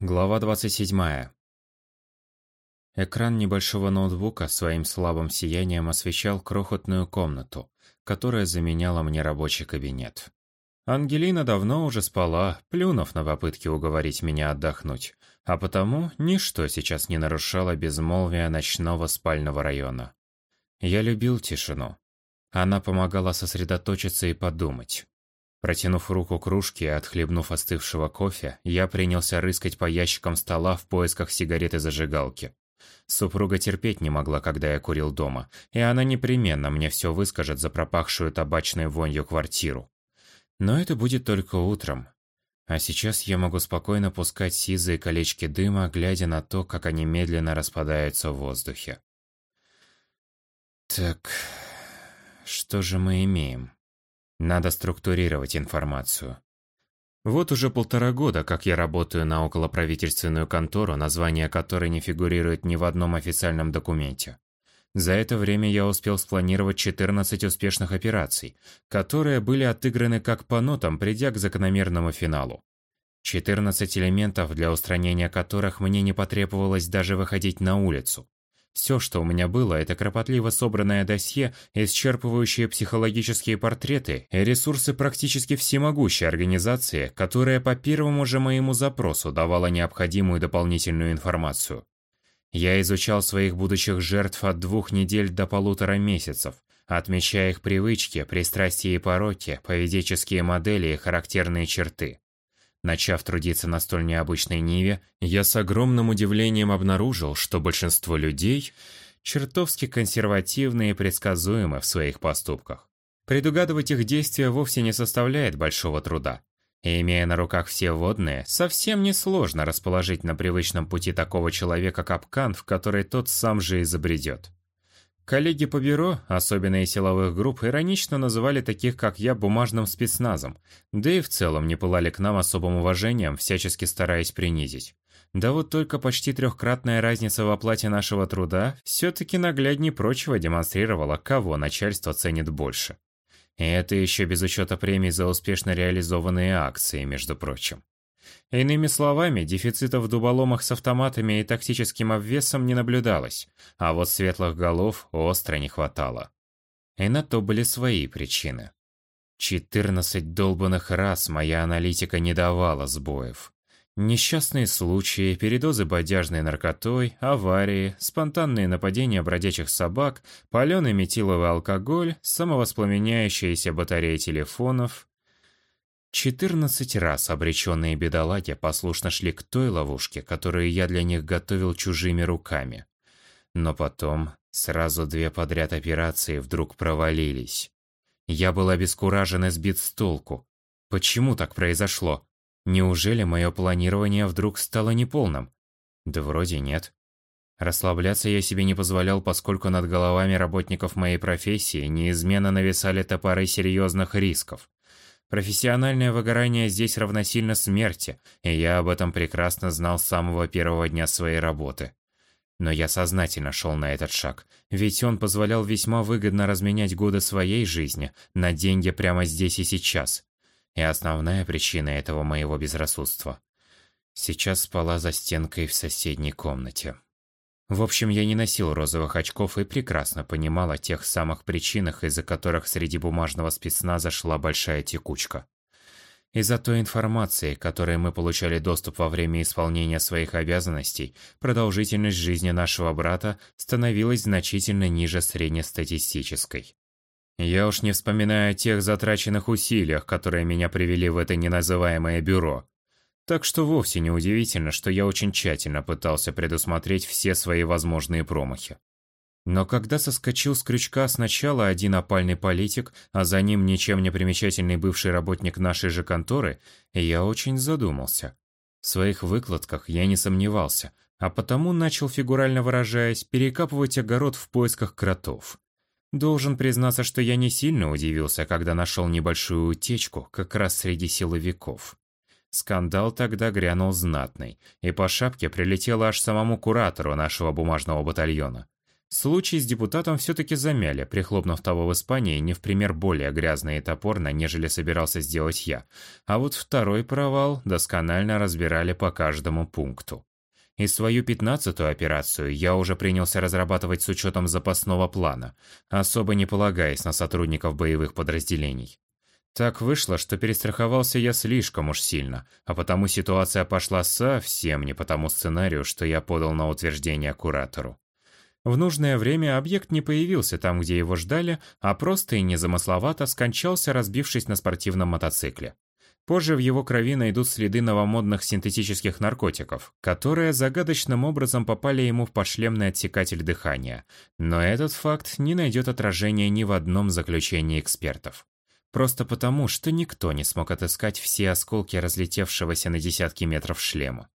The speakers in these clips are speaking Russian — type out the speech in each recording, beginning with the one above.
Глава 27. Экран небольшого ноутбука своим слабым сиянием освещал крохотную комнату, которая заменяла мне рабочий кабинет. Ангелина давно уже спала, плюнув на попытки уговорить меня отдохнуть, а потому ничто сейчас не нарушало безмолвия ночного спального района. Я любил тишину. Она помогала сосредоточиться и подумать. Протянув руку к кружке и отхлебнув остывшего кофе, я принялся рыскать по ящикам стола в поисках сигарет и зажигалки. Супруга терпеть не могла, когда я курил дома, и она непременно мне все выскажет за пропахшую табачной вонью квартиру. Но это будет только утром. А сейчас я могу спокойно пускать сизые колечки дыма, глядя на то, как они медленно распадаются в воздухе. Так, что же мы имеем? Надо структурировать информацию. Вот уже полтора года, как я работаю на околоправительственную контору, название которой не фигурирует ни в одном официальном документе. За это время я успел спланировать 14 успешных операций, которые были отыграны как по нотам, придя к закономерному финалу. 14 элементов, для устранения которых мне не потребовалось даже выходить на улицу. Все, что у меня было, это кропотливо собранное досье, исчерпывающие психологические портреты и ресурсы практически всемогущей организации, которая по первому же моему запросу давала необходимую дополнительную информацию. Я изучал своих будущих жертв от двух недель до полутора месяцев, отмечая их привычки, пристрастия и пороки, поведенческие модели и характерные черты. Начав трудиться на столь необычной ниве, я с огромным удивлением обнаружил, что большинство людей чертовски консервативны и предсказуемы в своих поступках. Предугадывать их действия вовсе не составляет большого труда. И имея на руках все водные, совсем несложно расположить на привычном пути такого человека капкан, в который тот сам же и забредет. Коллеги по бюро, особенно из силовых групп, иронично называли таких, как я, бумажным спецназом, да и в целом не пылали к нам особым уважением, всячески стараясь принизить. Да вот только почти трехкратная разница в оплате нашего труда все-таки нагляднее прочего демонстрировала, кого начальство ценит больше. И это еще без учета премий за успешно реализованные акции, между прочим. Иными словами, дефицита в дуболомах с автоматами и тактическим обвесом не наблюдалось, а вот светлых голов остро не хватало. И на то были свои причины. 14 долбанных раз моя аналитика не давала сбоев. Несчастные случаи, передозы бодяжной наркотой, аварии, спонтанные нападения бродячих собак, паленый метиловый алкоголь, самовоспламеняющиеся батареи телефонов, Четырнадцать раз обреченные бедолаги послушно шли к той ловушке, которую я для них готовил чужими руками. Но потом сразу две подряд операции вдруг провалились. Я был обескуражен и сбит с толку. Почему так произошло? Неужели мое планирование вдруг стало неполным? Да вроде нет. Расслабляться я себе не позволял, поскольку над головами работников моей профессии неизменно нависали топоры серьезных рисков. Профессиональное выгорание здесь равносильно смерти, и я об этом прекрасно знал с самого первого дня своей работы. Но я сознательно шел на этот шаг, ведь он позволял весьма выгодно разменять годы своей жизни на деньги прямо здесь и сейчас. И основная причина этого моего безрассудства. Сейчас спала за стенкой в соседней комнате. В общем, я не носил розовых очков и прекрасно понимал о тех самых причинах, из-за которых среди бумажного спецназа шла большая текучка. Из-за той информации, которой мы получали доступ во время исполнения своих обязанностей, продолжительность жизни нашего брата становилась значительно ниже среднестатистической. Я уж не вспоминаю о тех затраченных усилиях, которые меня привели в это неназываемое бюро. Так что вовсе не удивительно, что я очень тщательно пытался предусмотреть все свои возможные промахи. Но когда соскочил с крючка сначала один опальный политик, а за ним ничем не примечательный бывший работник нашей же конторы, я очень задумался. В своих выкладках я не сомневался, а потому начал, фигурально выражаясь, перекапывать огород в поисках кротов. Должен признаться, что я не сильно удивился, когда нашел небольшую утечку как раз среди силовиков. Скандал тогда грянул знатный, и по шапке прилетело аж самому куратору нашего бумажного батальона. Случай с депутатом все-таки замяли, прихлопнув того в Испании не в пример более грязно и топорно, нежели собирался сделать я. А вот второй провал досконально разбирали по каждому пункту. И свою пятнадцатую операцию я уже принялся разрабатывать с учетом запасного плана, особо не полагаясь на сотрудников боевых подразделений. Так вышло, что перестраховался я слишком уж сильно, а потому ситуация пошла совсем не по тому сценарию, что я подал на утверждение куратору. В нужное время объект не появился там, где его ждали, а просто и незамысловато скончался, разбившись на спортивном мотоцикле. Позже в его крови найдут следы новомодных синтетических наркотиков, которые загадочным образом попали ему в подшлемный отсекатель дыхания. Но этот факт не найдет отражения ни в одном заключении экспертов. Просто потому, что никто не смог отыскать все осколки разлетевшегося на десятки метров шлема.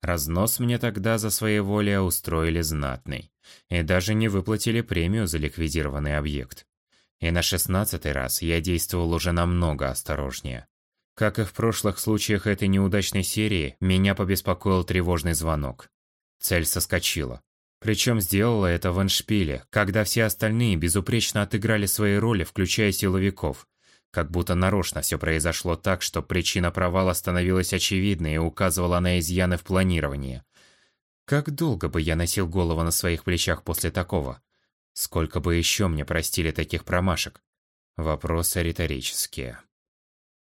Разнос мне тогда за своеволие устроили знатный. И даже не выплатили премию за ликвидированный объект. И на шестнадцатый раз я действовал уже намного осторожнее. Как и в прошлых случаях этой неудачной серии, меня побеспокоил тревожный звонок. Цель соскочила. Причем сделала это в эншпиле, когда все остальные безупречно отыграли свои роли, включая силовиков. Как будто нарочно все произошло так, что причина провала становилась очевидной и указывала на изъяны в планировании. Как долго бы я носил голову на своих плечах после такого? Сколько бы еще мне простили таких промашек? Вопросы риторические.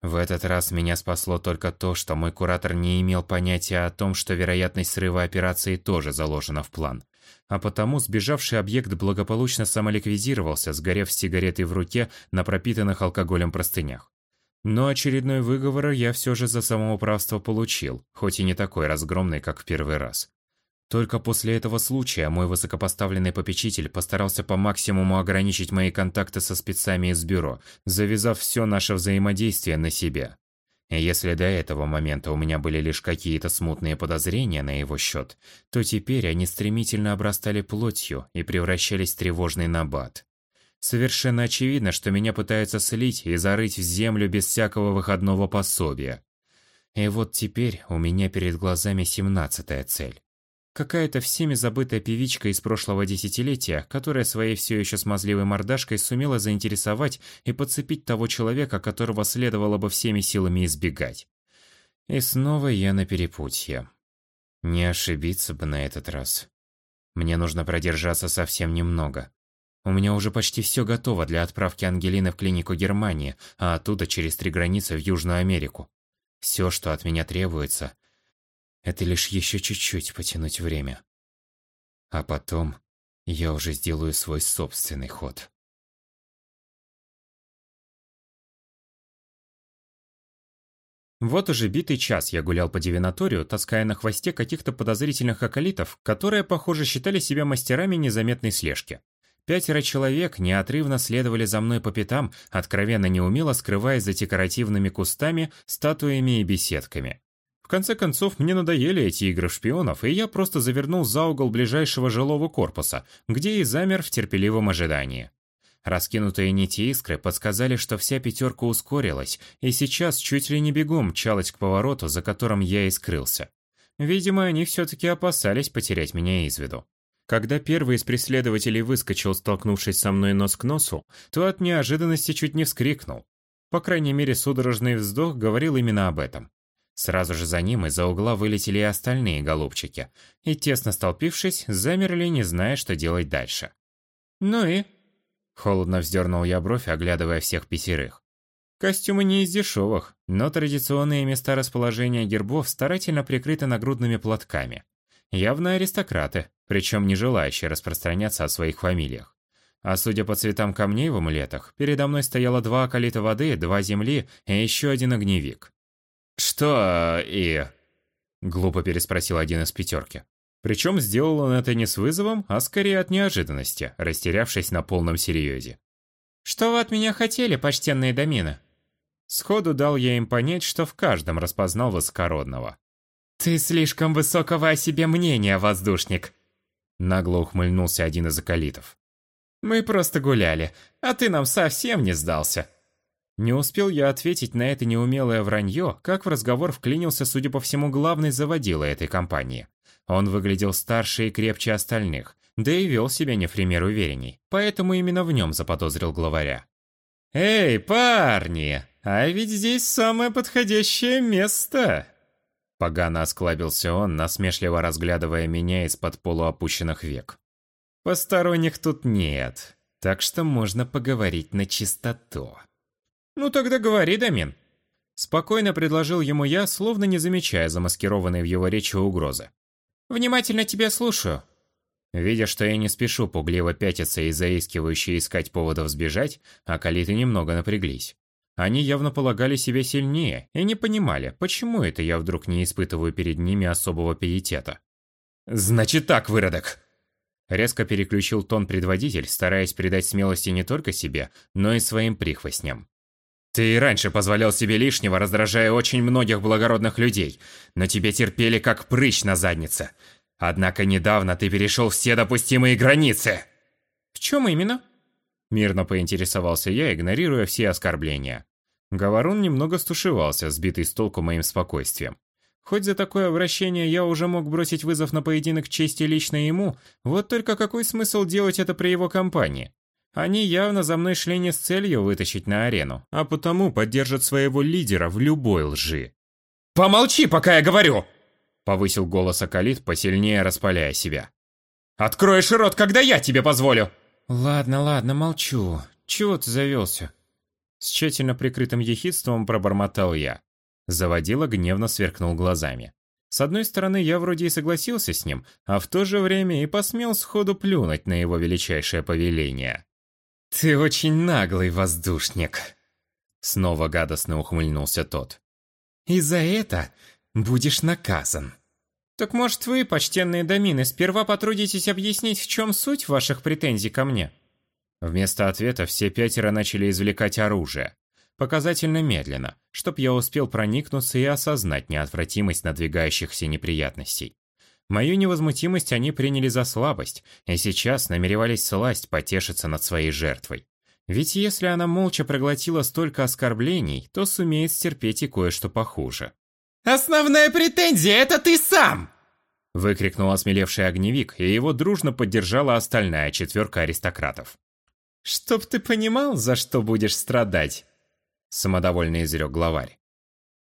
В этот раз меня спасло только то, что мой куратор не имел понятия о том, что вероятность срыва операции тоже заложена в план. А потому сбежавший объект благополучно самоликвидировался, сгорев сигаретой в руке на пропитанных алкоголем простынях. Но очередной выговор я все же за самоуправство получил, хоть и не такой разгромный, как в первый раз. Только после этого случая мой высокопоставленный попечитель постарался по максимуму ограничить мои контакты со спецами из бюро, завязав все наше взаимодействие на себя. Если до этого момента у меня были лишь какие-то смутные подозрения на его счет, то теперь они стремительно обрастали плотью и превращались в тревожный набат. Совершенно очевидно, что меня пытаются слить и зарыть в землю без всякого выходного пособия. И вот теперь у меня перед глазами семнадцатая цель. Какая-то всеми забытая певичка из прошлого десятилетия, которая своей все еще смазливой мордашкой сумела заинтересовать и подцепить того человека, которого следовало бы всеми силами избегать. И снова я на перепутье. Не ошибиться бы на этот раз. Мне нужно продержаться совсем немного. У меня уже почти все готово для отправки Ангелины в клинику Германии, а оттуда через три границы в Южную Америку. Все, что от меня требуется, это лишь еще чуть-чуть потянуть время. А потом я уже сделаю свой собственный ход. Вот уже битый час я гулял по дивинаторию, таская на хвосте каких-то подозрительных околитов, которые, похоже, считали себя мастерами незаметной слежки. Пятеро человек неотрывно следовали за мной по пятам, откровенно неумело скрываясь за декоративными кустами, статуями и беседками конце концов, мне надоели эти игры шпионов, и я просто завернул за угол ближайшего жилого корпуса, где и замер в терпеливом ожидании. Раскинутые нити искры подсказали, что вся пятерка ускорилась, и сейчас чуть ли не бегом мчалась к повороту, за которым я и скрылся. Видимо, они все-таки опасались потерять меня из виду. Когда первый из преследователей выскочил, столкнувшись со мной нос к носу, то от неожиданности чуть не вскрикнул. По крайней мере, судорожный вздох говорил именно об этом. Сразу же за ним из-за угла вылетели и остальные голубчики, и, тесно столпившись, замерли, не зная, что делать дальше. «Ну и?» Холодно вздернул я бровь, оглядывая всех пятерых. Костюмы не из дешевых, но традиционные места расположения гербов старательно прикрыты нагрудными платками. Явно аристократы, причем не желающие распространяться о своих фамилиях. А судя по цветам камней в амулетах, передо мной стояло два околита воды, два земли и еще один огневик. «Что и...» — глупо переспросил один из пятерки. Причем сделал он это не с вызовом, а скорее от неожиданности, растерявшись на полном серьезе. «Что вы от меня хотели, почтенные домины?» Сходу дал я им понять, что в каждом распознал высокородного. «Ты слишком высокого о себе мнения, воздушник!» Нагло ухмыльнулся один из околитов. «Мы просто гуляли, а ты нам совсем не сдался!» Не успел я ответить на это неумелое вранье, как в разговор вклинился, судя по всему, главный заводила этой компании. Он выглядел старше и крепче остальных, да и вел себя не в пример уверенней, поэтому именно в нем заподозрил главаря. «Эй, парни, а ведь здесь самое подходящее место!» Погано осклабился он, насмешливо разглядывая меня из-под полуопущенных век. «Посторонних тут нет, так что можно поговорить на чистоту». «Ну тогда говори, Дамин». Спокойно предложил ему я, словно не замечая замаскированной в его речи угрозы. «Внимательно тебя слушаю». Видя, что я не спешу пугливо пятиться и заискивающе искать поводов сбежать, акалиты немного напряглись. Они явно полагали себя сильнее и не понимали, почему это я вдруг не испытываю перед ними особого пиетета. «Значит так, выродок!» Резко переключил тон предводитель, стараясь придать смелости не только себе, но и своим прихвостням. «Ты и раньше позволял себе лишнего, раздражая очень многих благородных людей, но тебе терпели как прыщ на заднице. Однако недавно ты перешел все допустимые границы!» «В чем именно?» Мирно поинтересовался я, игнорируя все оскорбления. Говорун немного стушевался, сбитый с толку моим спокойствием. Хоть за такое обращение я уже мог бросить вызов на поединок чести лично ему, вот только какой смысл делать это при его компании? Они явно за мной шли не с целью вытащить на арену, а потому поддержат своего лидера в любой лжи. «Помолчи, пока я говорю!» Повысил голос Акалит, посильнее распаляя себя. «Откроешь рот, когда я тебе позволю!» «Ладно, ладно, молчу. Чего ты завелся?» С тщательно прикрытым ехидством пробормотал я. Заводила гневно сверкнул глазами. С одной стороны, я вроде и согласился с ним, а в то же время и посмел сходу плюнуть на его величайшее повеление. «Ты очень наглый воздушник!» Снова гадостно ухмыльнулся тот. «И за это будешь наказан». «Так может вы, почтенные домины, сперва потрудитесь объяснить, в чем суть ваших претензий ко мне?» Вместо ответа все пятеро начали извлекать оружие. Показательно медленно, чтоб я успел проникнуться и осознать неотвратимость надвигающихся неприятностей. Мою невозмутимость они приняли за слабость, и сейчас намеревались сласть потешиться над своей жертвой. Ведь если она молча проглотила столько оскорблений, то сумеет стерпеть и кое-что похуже. «Основная претензия — это ты сам!» Выкрикнул осмелевший огневик, и его дружно поддержала остальная четверка аристократов. «Чтоб ты понимал, за что будешь страдать», — самодовольно изрек главарь.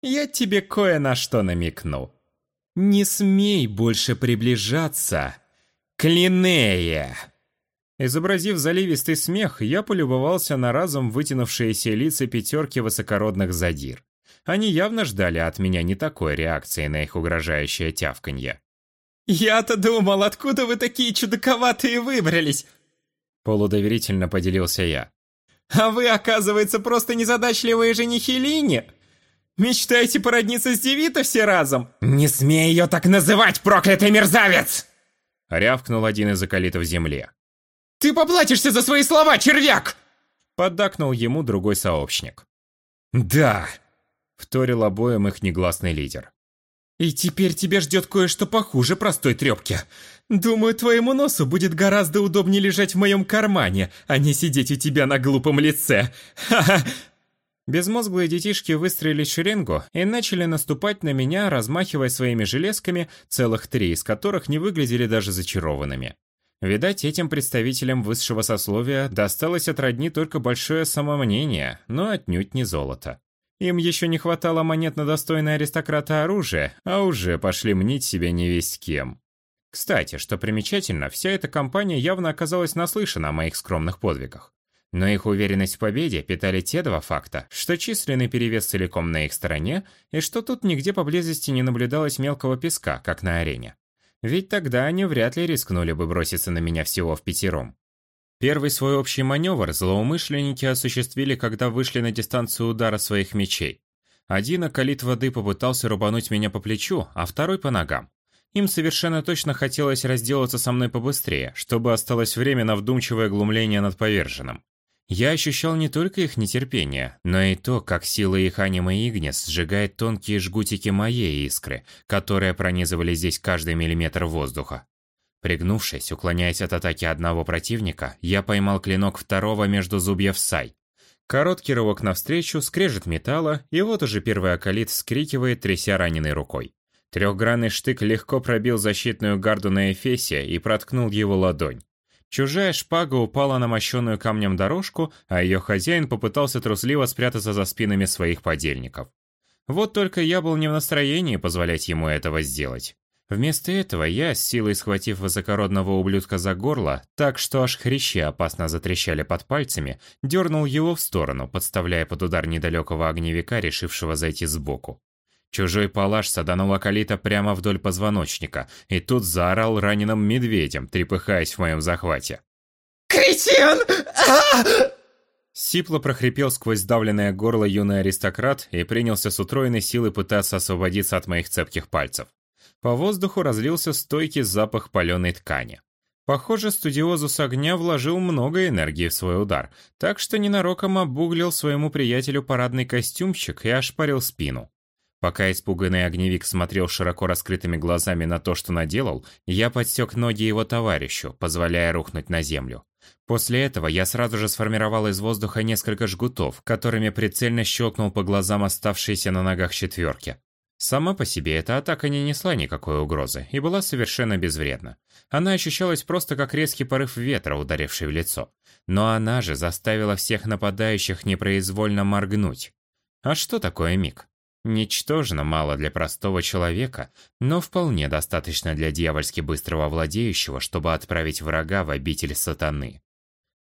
«Я тебе кое на что намекну. Не смей больше приближаться к Линнее!» Изобразив заливистый смех, я полюбовался на разом вытянувшиеся лица пятерки высокородных задир. Они явно ждали от меня не такой реакции на их угрожающее тявканье. «Я-то думал, откуда вы такие чудаковатые выбрались? Полудоверительно поделился я. «А вы, оказывается, просто незадачливые женихи Лини? Мечтаете породниться с Девито все разом?» «Не смей ее так называть, проклятый мерзавец!» Рявкнул один из околитов земле. «Ты поплатишься за свои слова, червяк!» Поддакнул ему другой сообщник. «Да!» — вторил обоим их негласный лидер. «И теперь тебя ждет кое-что похуже простой трепки. Думаю, твоему носу будет гораздо удобнее лежать в моем кармане, а не сидеть у тебя на глупом лице. Ха-ха!» Безмозглые детишки выстроились в шеренгу и начали наступать на меня, размахивая своими железками, целых три из которых не выглядели даже зачарованными. Видать, этим представителям высшего сословия досталось от родни только большое самомнение, но отнюдь не золото. Им еще не хватало монет на достойное аристократа оружия, а уже пошли мнить себя не весть кем. Кстати, что примечательно, вся эта компания явно оказалась наслышана о моих скромных подвигах. Но их уверенность в победе питали те два факта, что численный перевес целиком на их стороне, и что тут нигде поблизости не наблюдалось мелкого песка, как на арене. Ведь тогда они вряд ли рискнули бы броситься на меня всего в пятером. Первый свой общий маневр злоумышленники осуществили, когда вышли на дистанцию удара своих мечей. Один околит воды попытался рубануть меня по плечу, а второй по ногам. Им совершенно точно хотелось разделаться со мной побыстрее, чтобы осталось время на вдумчивое глумление над поверженным. Я ощущал не только их нетерпение, но и то, как сила их анима Игнес сжигает тонкие жгутики моей искры, которые пронизывали здесь каждый миллиметр воздуха. Пригнувшись, уклоняясь от атаки одного противника, я поймал клинок второго между зубьев Сай. Короткий рывок навстречу, скрежет металла, и вот уже первый околит вскрикивает, тряся раненой рукой. Трехгранный штык легко пробил защитную гарду на Эфесе и проткнул его ладонь. Чужая шпага упала на мощенную камнем дорожку, а ее хозяин попытался трусливо спрятаться за спинами своих подельников. Вот только я был не в настроении позволять ему этого сделать. Вместо этого я, с силой схватив высокородного ублюдка за горло, так что аж хрящи опасно затрещали под пальцами, дернул его в сторону, подставляя под удар недалекого огневика, решившего зайти сбоку. Чужой палаш саданул Акалита прямо вдоль позвоночника, и тут заорал раненым медведем, трепыхаясь в моем захвате. «Кретин! Сипло прохрипел сквозь сдавленное горло юный аристократ и принялся с утроенной силой пытаться освободиться от моих цепких пальцев. По воздуху разлился стойкий запах паленой ткани. Похоже, студиозус огня вложил много энергии в свой удар, так что ненароком обуглил своему приятелю парадный костюмчик и ошпарил спину. Пока испуганный огневик смотрел широко раскрытыми глазами на то, что наделал, я подсек ноги его товарищу, позволяя рухнуть на землю. После этого я сразу же сформировал из воздуха несколько жгутов, которыми прицельно щелкнул по глазам оставшиеся на ногах четверки. Сама по себе эта атака не несла никакой угрозы и была совершенно безвредна. Она ощущалась просто как резкий порыв ветра, ударивший в лицо. Но она же заставила всех нападающих непроизвольно моргнуть. А что такое миг? Ничтожно мало для простого человека, но вполне достаточно для дьявольски быстрого владеющего, чтобы отправить врага в обитель сатаны.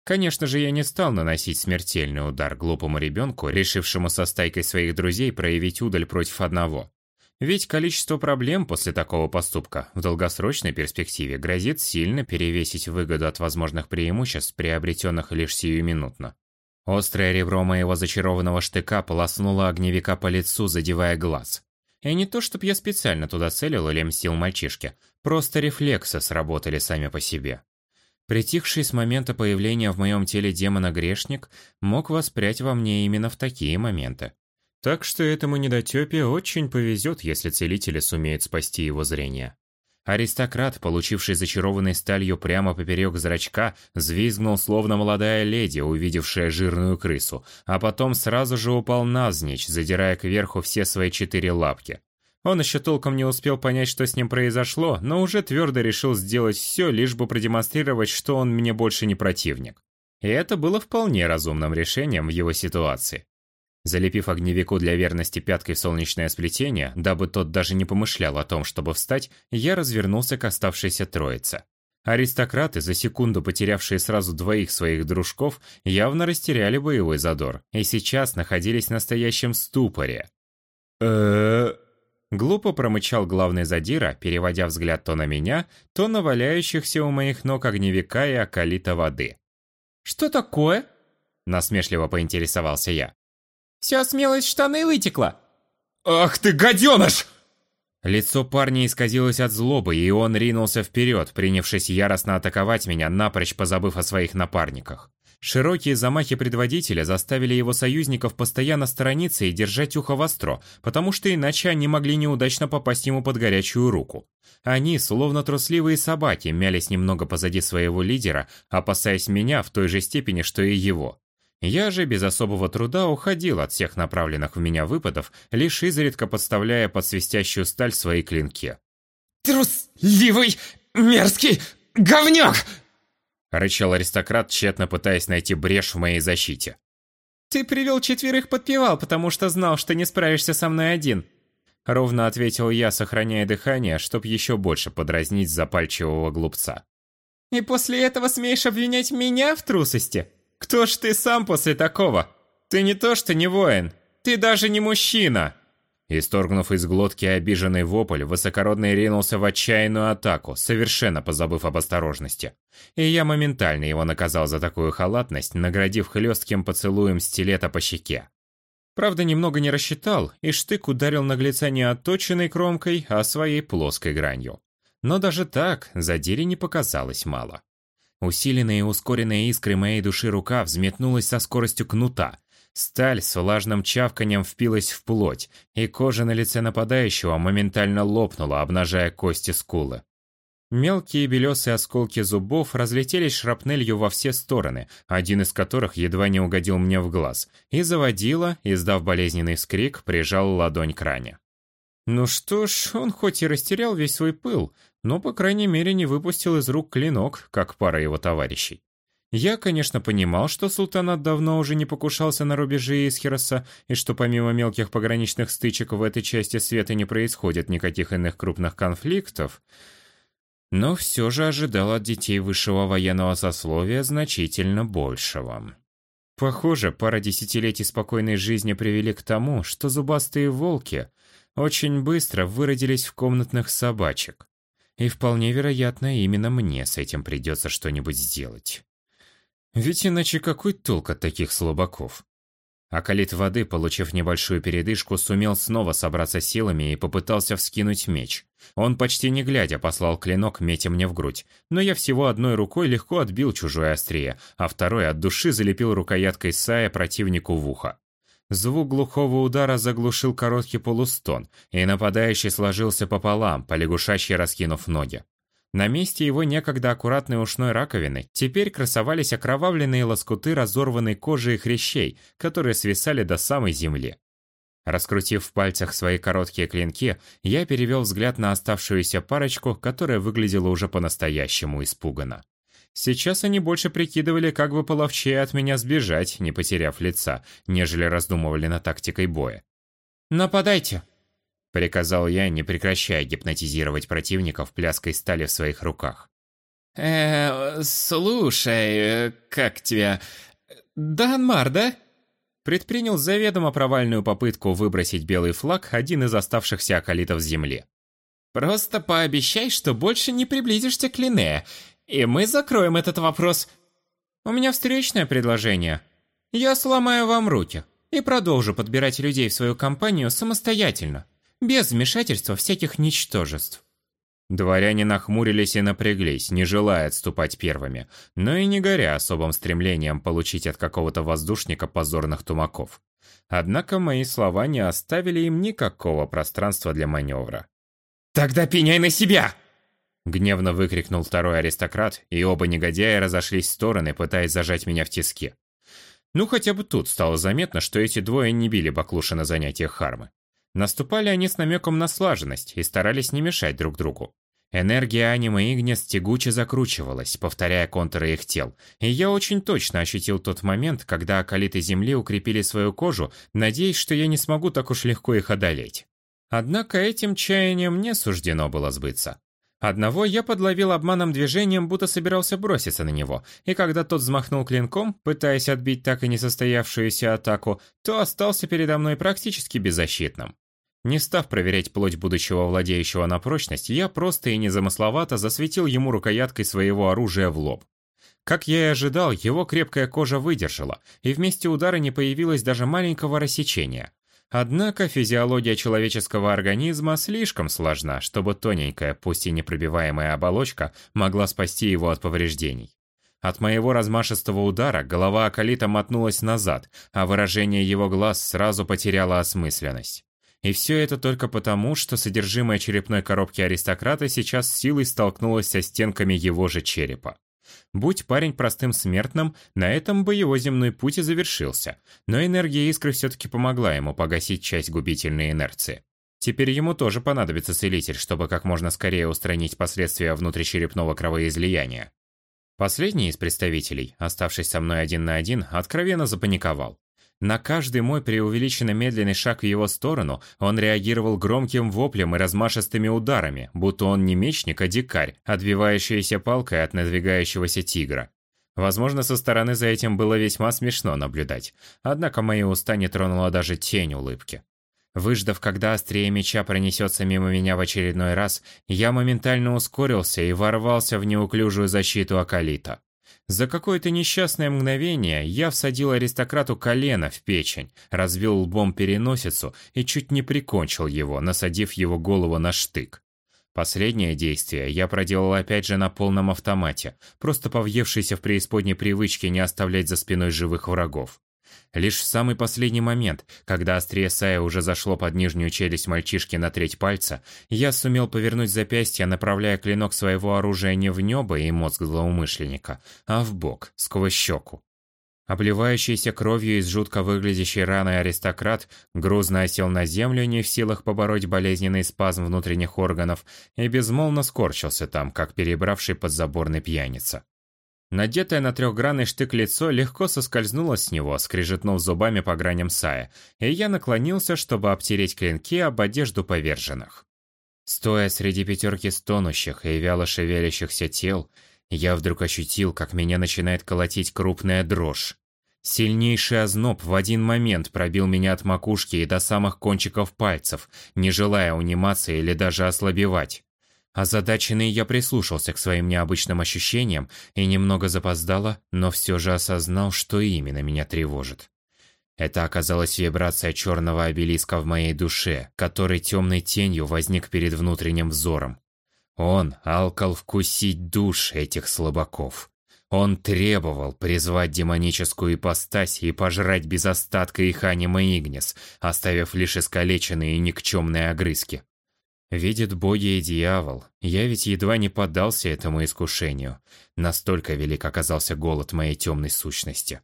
Конечно же, я не стал наносить смертельный удар глупому ребенку, решившему со стайкой своих друзей проявить удаль против одного. Ведь количество проблем после такого поступка в долгосрочной перспективе грозит сильно перевесить выгоду от возможных преимуществ, приобретенных лишь сиюминутно. Острое ребро моего зачарованного штыка полоснуло огневика по лицу, задевая глаз. И не то, чтоб я специально туда целил или мстил мальчишке, просто рефлексы сработали сами по себе. Притихший с момента появления в моем теле демона-грешник мог воспрять во мне именно в такие моменты. Так что этому недотёпе очень повезет, если целители сумеют спасти его зрение. Аристократ, получивший зачарованной сталью прямо поперек зрачка, взвизгнул, словно молодая леди, увидевшая жирную крысу, а потом сразу же упал навзничь, задирая кверху все свои четыре лапки. Он еще толком не успел понять, что с ним произошло, но уже твердо решил сделать все, лишь бы продемонстрировать, что он мне больше не противник. И это было вполне разумным решением в его ситуации. Залепив огневику для верности пяткой в солнечное сплетение, дабы тот даже не помышлял о том, чтобы встать, я развернулся к оставшейся троице. Аристократы, за секунду потерявшие сразу двоих своих дружков, явно растеряли боевой задор и сейчас находились в настоящем ступоре. э Глупо промычал главный задира, переводя взгляд то на меня, то на валяющихся у моих ног огневика и околита воды. «Что такое?» Насмешливо поинтересовался я. Вся смелость штаны вытекла. Ах ты гаденыш! Лицо парня исказилось от злобы, и он ринулся вперед, принявшись яростно атаковать меня, напрочь позабыв о своих напарниках. Широкие замахи предводителя заставили его союзников постоянно сторониться и держать ухо востро, потому что иначе они могли неудачно попасть ему под горячую руку. Они, словно трусливые собаки, мялись немного позади своего лидера, опасаясь меня в той же степени, что и его. Я же без особого труда уходил от всех направленных в меня выпадов, лишь изредка подставляя под свистящую сталь свои клинки. «Трусливый, мерзкий говнюк!» Рычал аристократ, тщетно пытаясь найти брешь в моей защите. «Ты привел четверых подпевал, потому что знал, что не справишься со мной один», Ровно ответил я, сохраняя дыхание, чтоб еще больше подразнить запальчивого глупца. «И после этого смеешь обвинять меня в трусости?» Кто ж ты сам после такого? Ты не то что не воин, ты даже не мужчина!» Исторгнув из глотки обиженный вопль, высокородный ринулся в отчаянную атаку, совершенно позабыв об осторожности. И я моментально его наказал за такую халатность, наградив хлестким поцелуем стилета по щеке. Правда, немного не рассчитал, и штык ударил наглеца не отточенной кромкой, а своей плоской гранью. Но даже так задире не показалось мало. Усиленная и ускоренная искры моей души рука взметнулась со скоростью кнута. Сталь с влажным чавканием впилась в плоть, и кожа на лице нападающего моментально лопнула, обнажая кости скулы. Мелкие белесые осколки зубов разлетелись шрапнелью во все стороны, один из которых едва не угодил мне в глаз, и заводила, издав болезненный вскрик, прижал ладонь к ране. Ну что ж, он хоть и растерял весь свой пыл, но, по крайней мере, не выпустил из рук клинок, как пара его товарищей. Я, конечно, понимал, что султанат давно уже не покушался на рубежи Исхироса, и что помимо мелких пограничных стычек в этой части света не происходит никаких иных крупных конфликтов, но все же ожидал от детей высшего военного сословия значительно большего. Похоже, пара десятилетий спокойной жизни привели к тому, что зубастые волки очень быстро выродились в комнатных собачек. И вполне вероятно, именно мне с этим придется что-нибудь сделать. Ведь иначе какой толк от таких слабаков? Акалит воды, получив небольшую передышку, сумел снова собраться силами и попытался вскинуть меч. Он почти не глядя послал клинок, метя мне в грудь, но я всего одной рукой легко отбил чужое острие, а второй от души залепил рукояткой сая противнику в ухо. Звук глухого удара заглушил короткий полустон, и нападающий сложился пополам, полягушаще раскинув ноги. На месте его некогда аккуратной ушной раковины теперь красовались окровавленные лоскуты разорванной кожи и хрящей, которые свисали до самой земли. Раскрутив в пальцах свои короткие клинки, я перевел взгляд на оставшуюся парочку, которая выглядела уже по-настоящему испуганно. Сейчас они больше прикидывали, как бы половчее от меня сбежать, не потеряв лица, нежели раздумывали над тактикой боя. «Нападайте!» приказал я, не прекращая гипнотизировать противников пляской стали в своих руках. «Э, слушай, как тебя... Данмар, да?» Предпринял заведомо провальную попытку выбросить белый флаг один из оставшихся околитов земли. «Просто пообещай, что больше не приблизишься к Лине, и мы закроем этот вопрос». «У меня встречное предложение. Я сломаю вам руки и продолжу подбирать людей в свою компанию самостоятельно без вмешательства всяких ничтожеств. Дворяне нахмурились и напряглись, не желая отступать первыми, но и не горя особым стремлением получить от какого-то воздушника позорных тумаков. Однако мои слова не оставили им никакого пространства для маневра. «Тогда пеняй на себя!» Гневно выкрикнул второй аристократ, и оба негодяя разошлись в стороны, пытаясь зажать меня в тиски. Ну, хотя бы тут стало заметно, что эти двое не били баклуши на занятиях Хармы. Наступали они с намеком на слаженность и старались не мешать друг другу. Энергия аниме Игнес тягуче закручивалась, повторяя контуры их тел, и я очень точно ощутил тот момент, когда околиты Земли укрепили свою кожу, надеясь, что я не смогу так уж легко их одолеть. Однако этим чаянием не суждено было сбыться. Одного я подловил обманом движением, будто собирался броситься на него, и когда тот взмахнул клинком, пытаясь отбить так и не состоявшуюся атаку, то остался передо мной практически беззащитным. Не став проверять плоть будущего владеющего на прочность, я просто и незамысловато засветил ему рукояткой своего оружия в лоб. Как я и ожидал, его крепкая кожа выдержала, и вместе удара не появилось даже маленького рассечения. Однако физиология человеческого организма слишком сложна, чтобы тоненькая, пусть и непробиваемая оболочка могла спасти его от повреждений. От моего размашистого удара голова Акалита мотнулась назад, а выражение его глаз сразу потеряло осмысленность. И все это только потому, что содержимое черепной коробки аристократа сейчас силой столкнулось со стенками его же черепа. Будь парень простым смертным, на этом бы его земной путь и завершился, но энергия искры все-таки помогла ему погасить часть губительной инерции. Теперь ему тоже понадобится целитель, чтобы как можно скорее устранить последствия внутричерепного кровоизлияния. Последний из представителей, оставшись со мной один на один, откровенно запаниковал. На каждый мой преувеличенно медленный шаг в его сторону он реагировал громким воплем и размашистыми ударами, будто он не мечник, а дикарь, отбивающийся палкой от надвигающегося тигра. Возможно, со стороны за этим было весьма смешно наблюдать, однако мои уста не тронула даже тень улыбки. Выждав, когда острие меча пронесется мимо меня в очередной раз, я моментально ускорился и ворвался в неуклюжую защиту Акалита. За какое-то несчастное мгновение я всадил аристократу колено в печень, развел лбом переносицу и чуть не прикончил его, насадив его голову на штык. Последнее действие я проделал опять же на полном автомате, просто повъевшийся в преисподней привычке не оставлять за спиной живых врагов. Лишь в самый последний момент, когда острие Сая уже зашло под нижнюю челюсть мальчишки на треть пальца, я сумел повернуть запястье, направляя клинок своего оружия не в небо и мозг злоумышленника, а в бок, сквозь щеку. Обливающийся кровью из жутко выглядящей раны аристократ грузно осел на землю, не в силах побороть болезненный спазм внутренних органов, и безмолвно скорчился там, как перебравший подзаборный пьяница. Надетое на трехгранный штык лицо легко соскользнуло с него, скрежетнув зубами по граням сая, и я наклонился, чтобы обтереть клинки об одежду поверженных. Стоя среди пятерки стонущих и вяло шевелящихся тел, я вдруг ощутил, как меня начинает колотить крупная дрожь. Сильнейший озноб в один момент пробил меня от макушки и до самых кончиков пальцев, не желая униматься или даже ослабевать. Озадаченный я прислушался к своим необычным ощущениям и немного запоздало, но все же осознал, что именно меня тревожит. Это оказалась вибрация черного обелиска в моей душе, который темной тенью возник перед внутренним взором. Он алкал вкусить душ этих слабаков. Он требовал призвать демоническую ипостась и пожрать без остатка их анима Игнис, оставив лишь искалеченные и никчемные огрызки. Видит боги и дьявол, я ведь едва не поддался этому искушению. Настолько велик оказался голод моей темной сущности.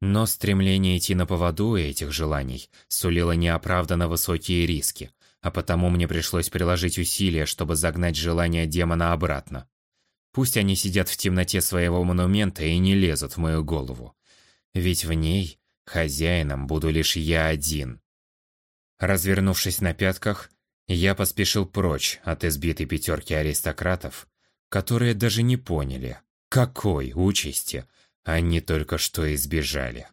Но стремление идти на поводу этих желаний сулило неоправданно высокие риски, а потому мне пришлось приложить усилия, чтобы загнать желание демона обратно. Пусть они сидят в темноте своего монумента и не лезут в мою голову. Ведь в ней хозяином буду лишь я один. Развернувшись на пятках, я поспешил прочь от избитой пятерки аристократов, которые даже не поняли, какой участи они только что избежали.